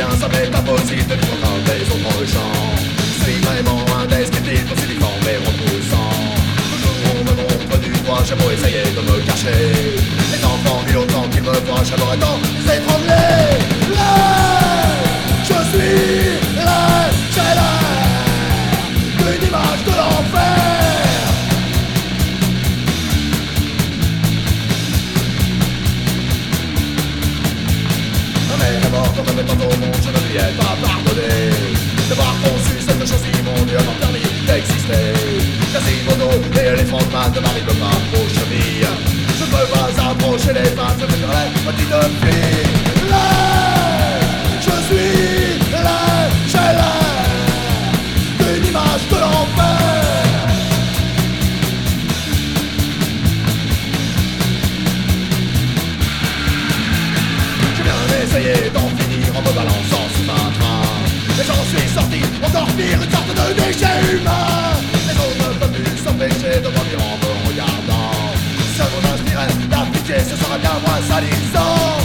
impossible de vivre comme les autres gens Je suis vraiment indescriptible, possible mais repoussant. Toujours on me montre du doigt, j'ai beau essayer de me cacher. Les enfants mille autant qu'ils me voient, j'aimerais tant je ne lui ai pas pardonné D'avoir conçu cette chose mon Dieu, m'a permis d'exister et les frontman de Marie Le Pen aux chevilles Je ne peux pas approcher les femmes, je préférerais petite fille L'air, je suis j'ai image de d'en une sorte de en me regardant. La ce sera bien moins salissant